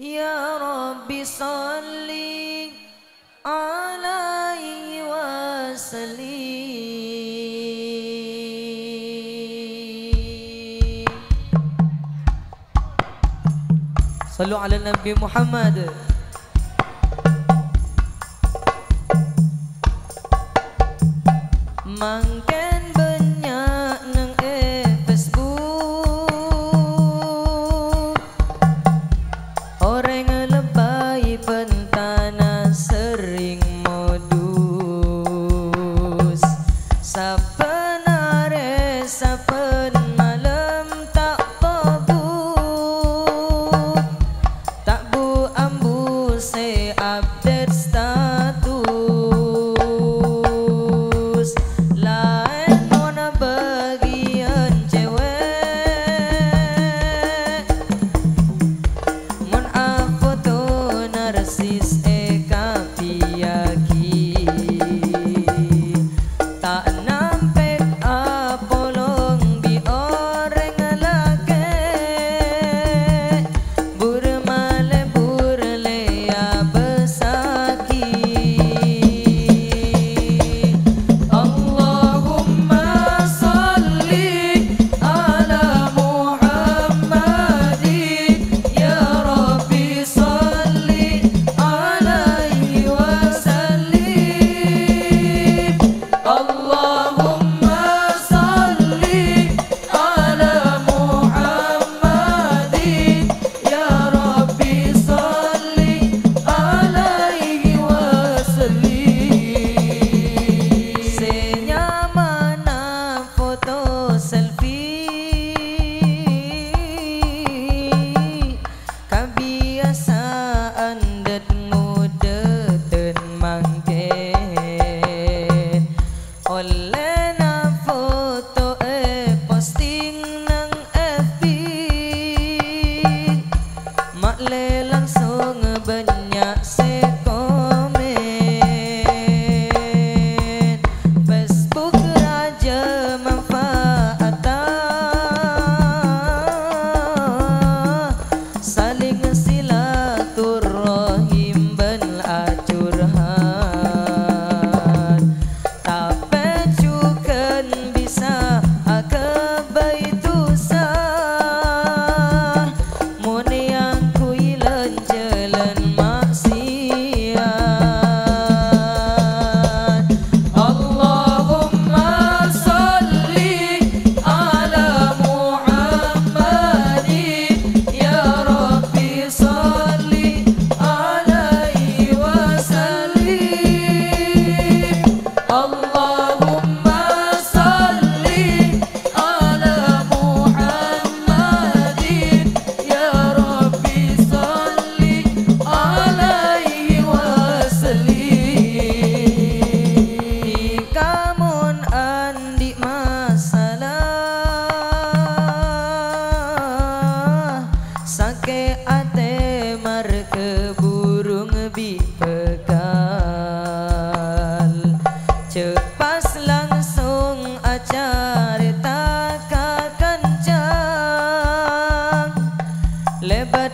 يا رب صل عليه وسلم. صلوا على النبي محمد. Mangken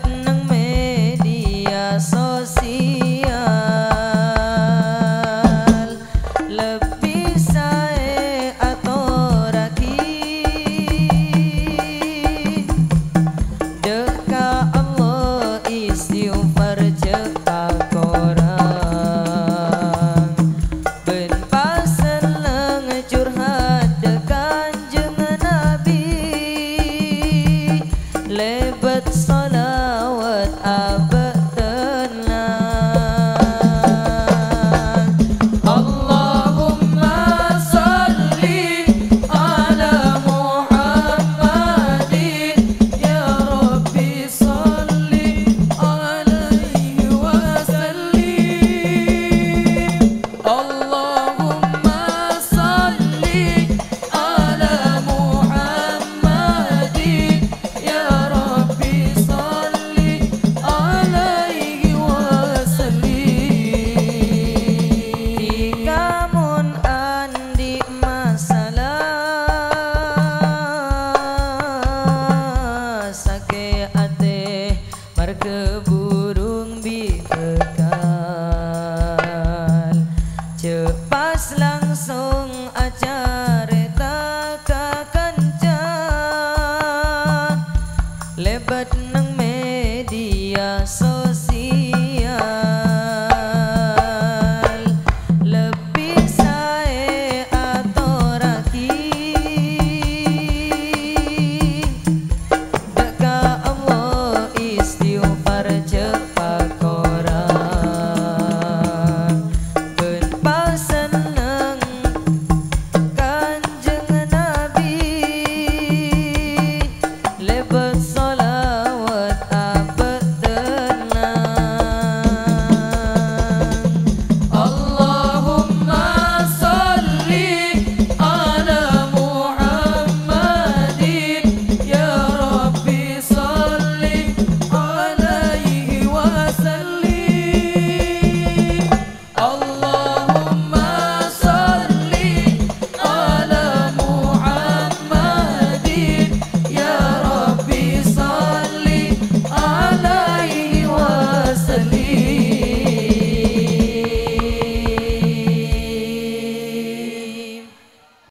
thật to